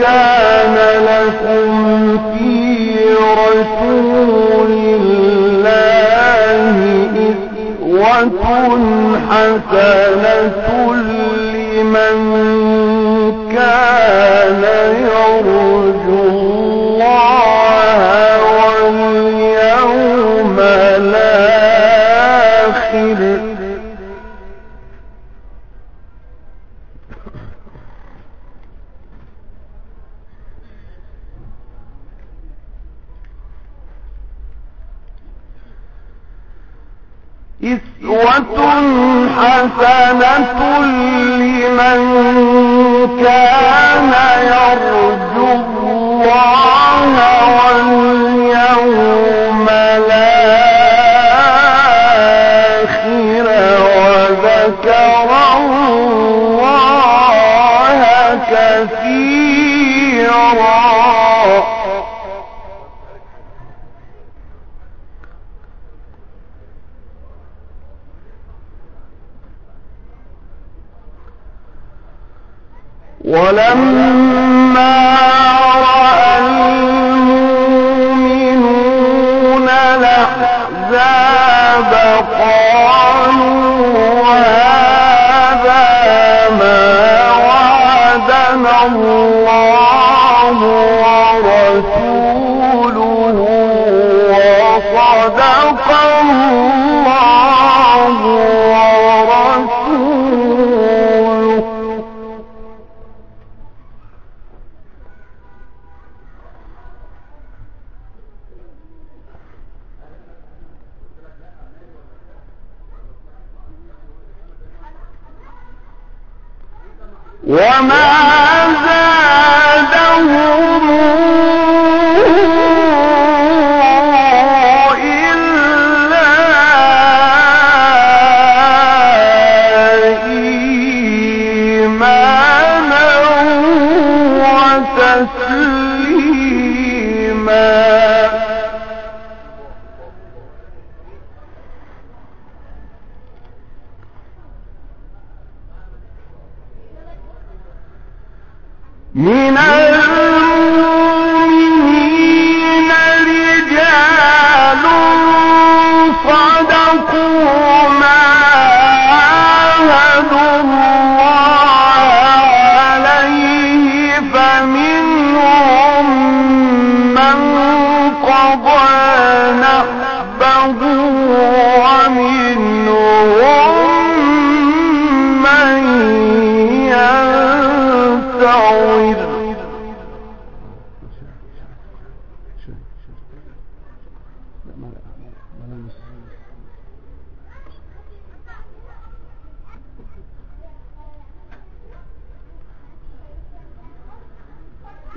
كان لكم في رسول الله إسوة حسنة لمن كان يرجو warm مین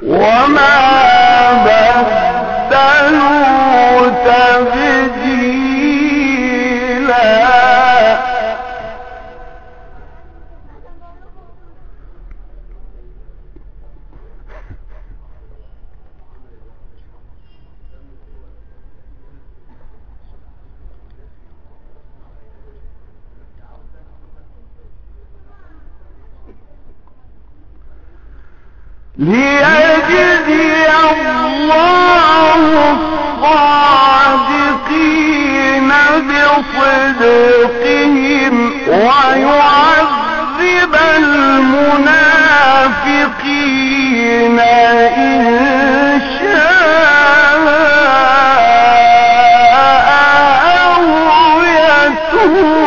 وما الصادقين بصدقهم ويعذب المنافقين إن شاء أو يتوب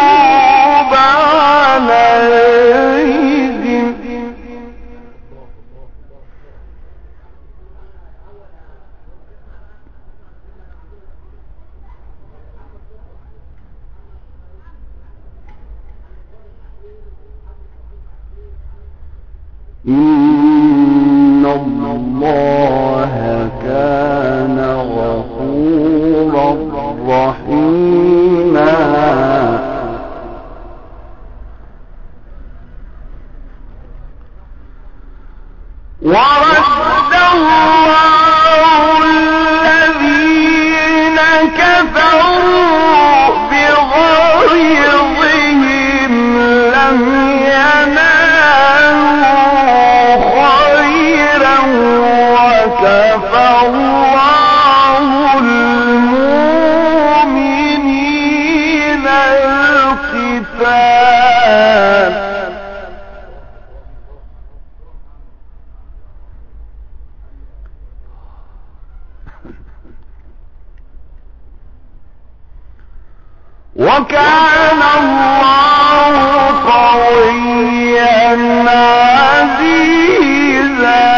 الرحيم وكان الله قويا عزيزا.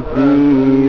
في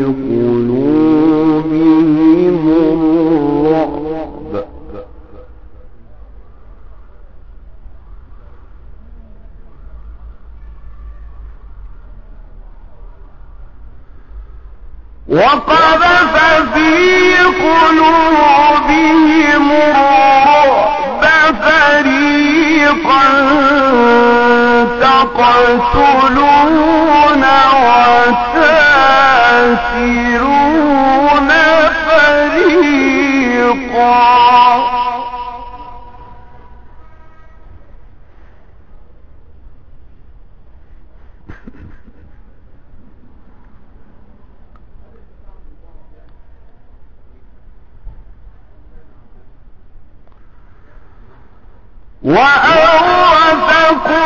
وأورثكم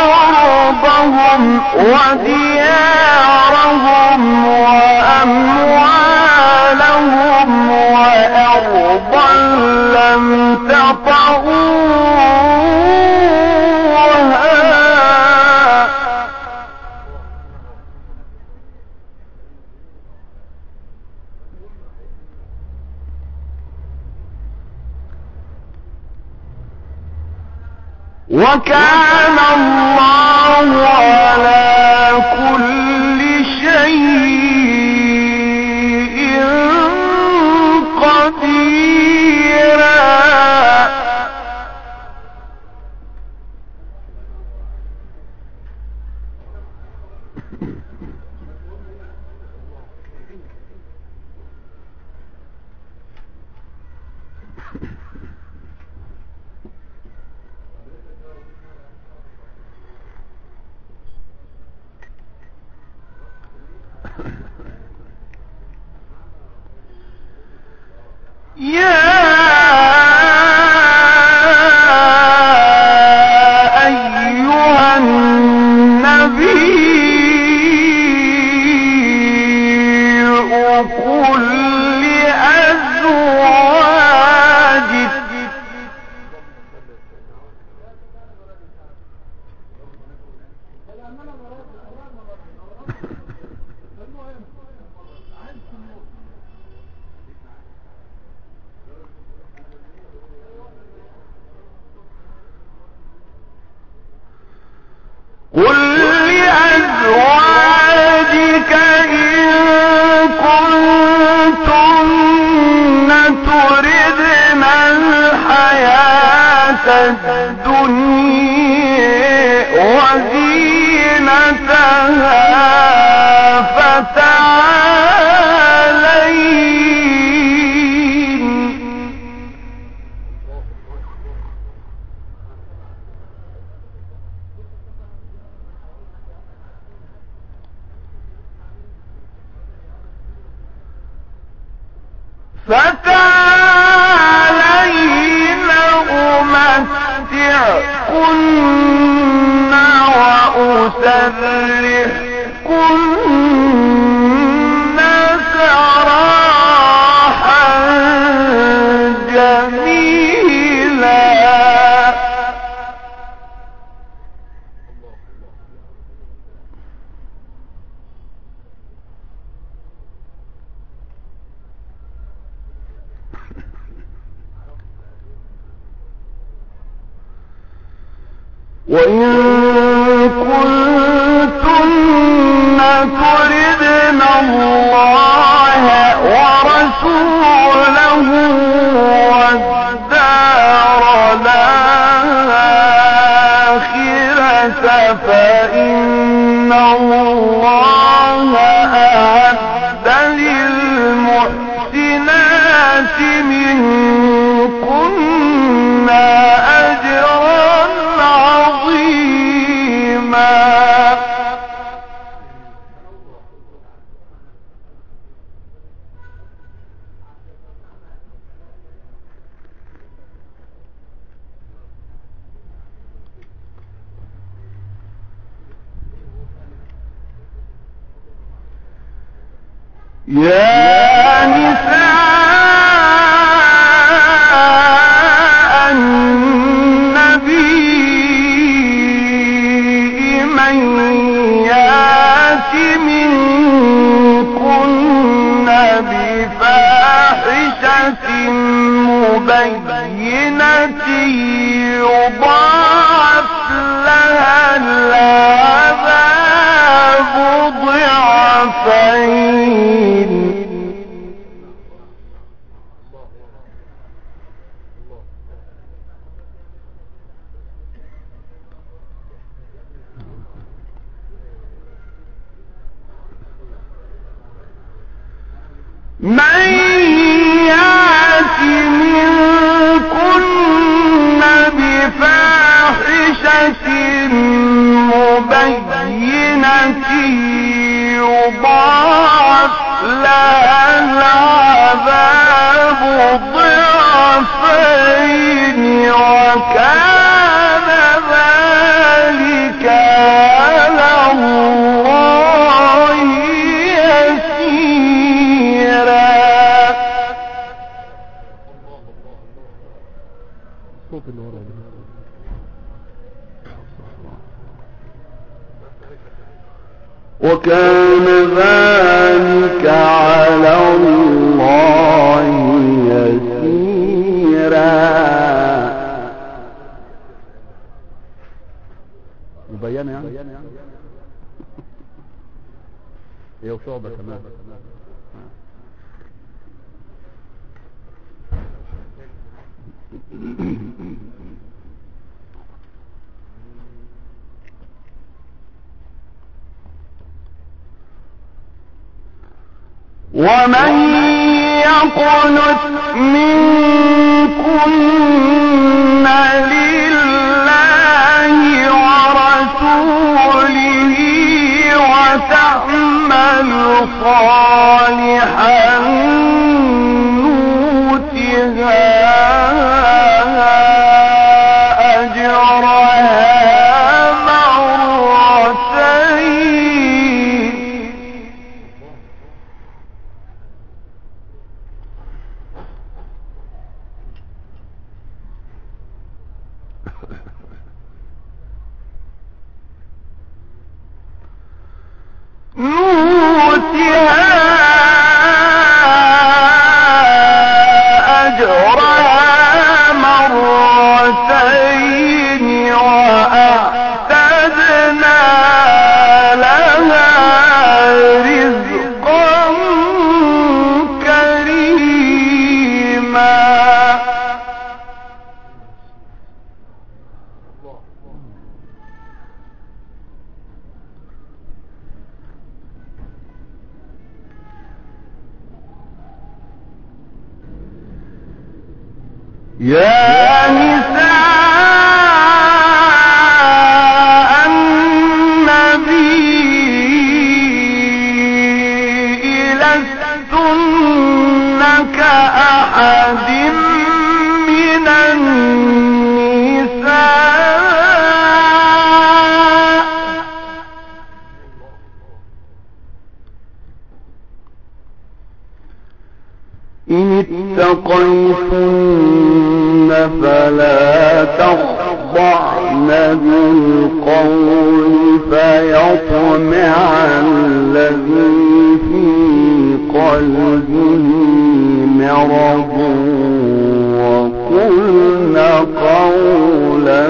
أرضهم وديارهم وأموالهم وأرضهم وكان الله على كل شيء Yeah. تدعو للمحسنات منكن يا نساء النبي من يات منكن بفاحشة مبينة. ضعفين وكان ذلك على الله يسيرا. وكان إيه وشعبة كمان. ومن يقنت منكن لله ورسوله وتعمل صالحا يا نساء فيطمع الذي في قلبه مرض وقلن قولا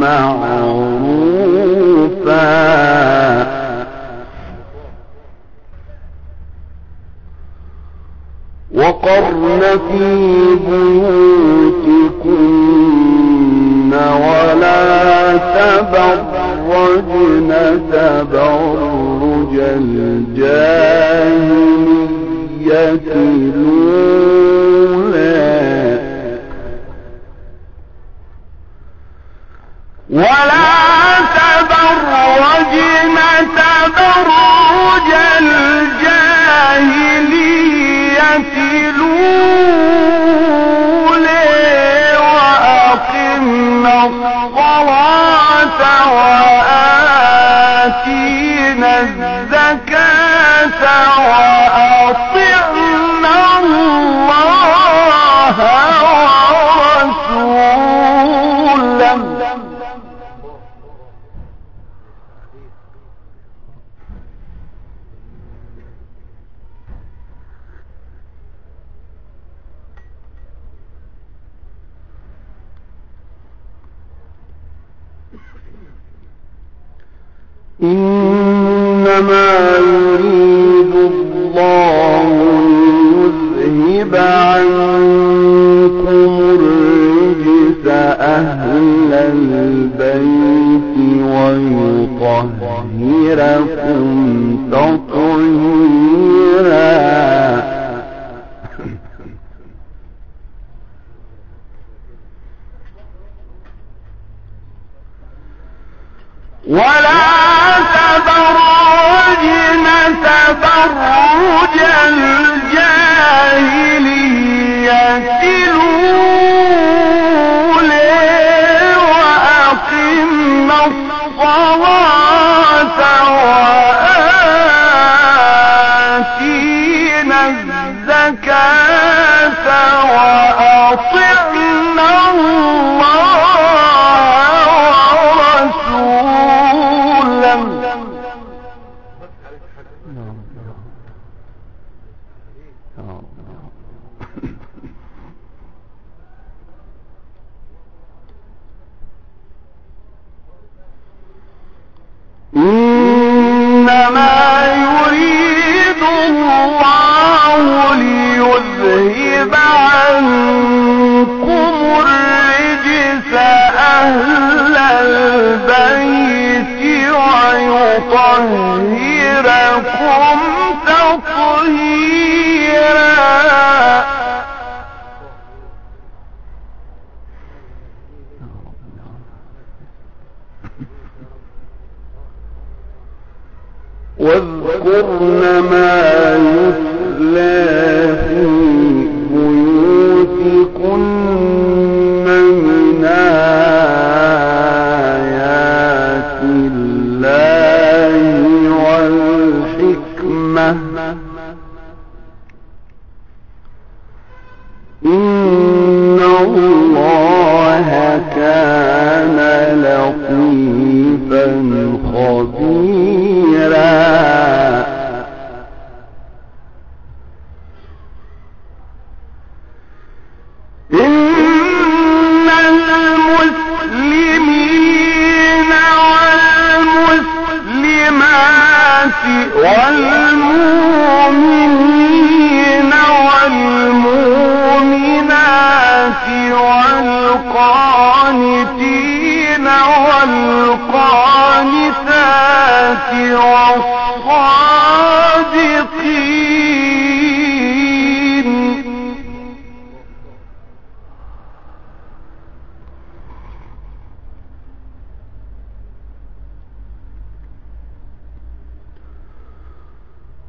معروفا وقرن في بيوتكن ولا تبرجن تبرج الجاهلية. الأولى وآتينا الزكاة وأطعنا يريد الله ليذهب عنكم أهل البيت ويطهركم تطهيرا تبرج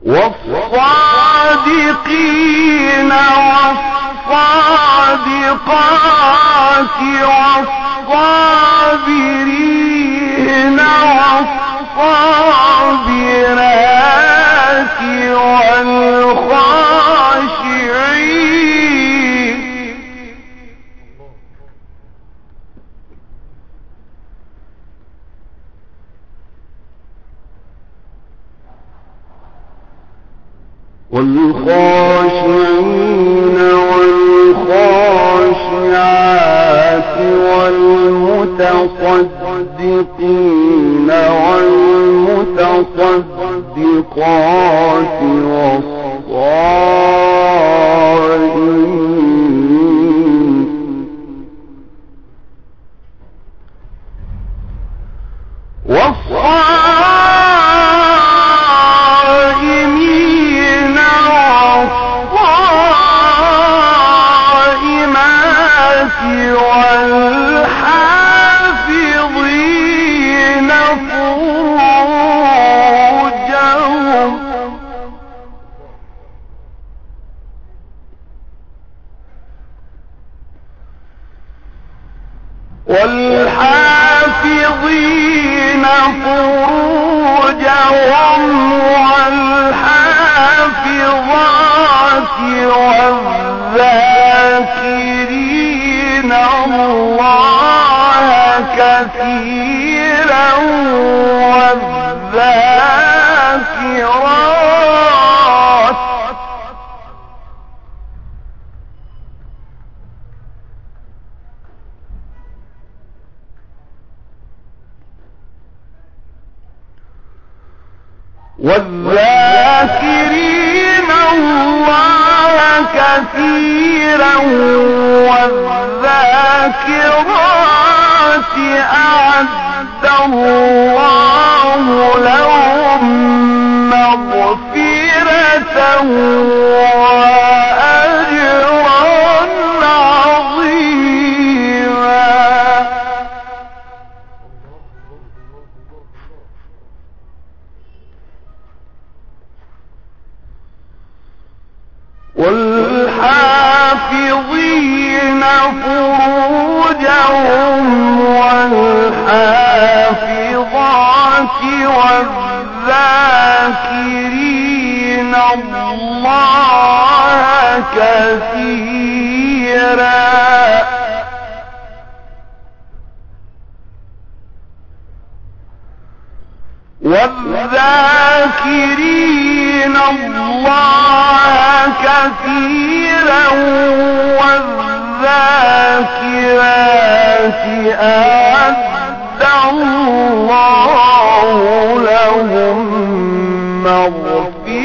والصادقين والصادقات والصابرين والصابرات والخاشعين والخاشعين والخاشعات والمتصدقين والمتصدقات والحافظين فروجهم والحافظات والذاكرين الله كثيرا والذاكرات الله كثيرا والذاكرات أعد الله لهم مغفرة الله كثيرا. والذاكرين الله كثيرا والذاكرات أعد الله لهم مغفرة.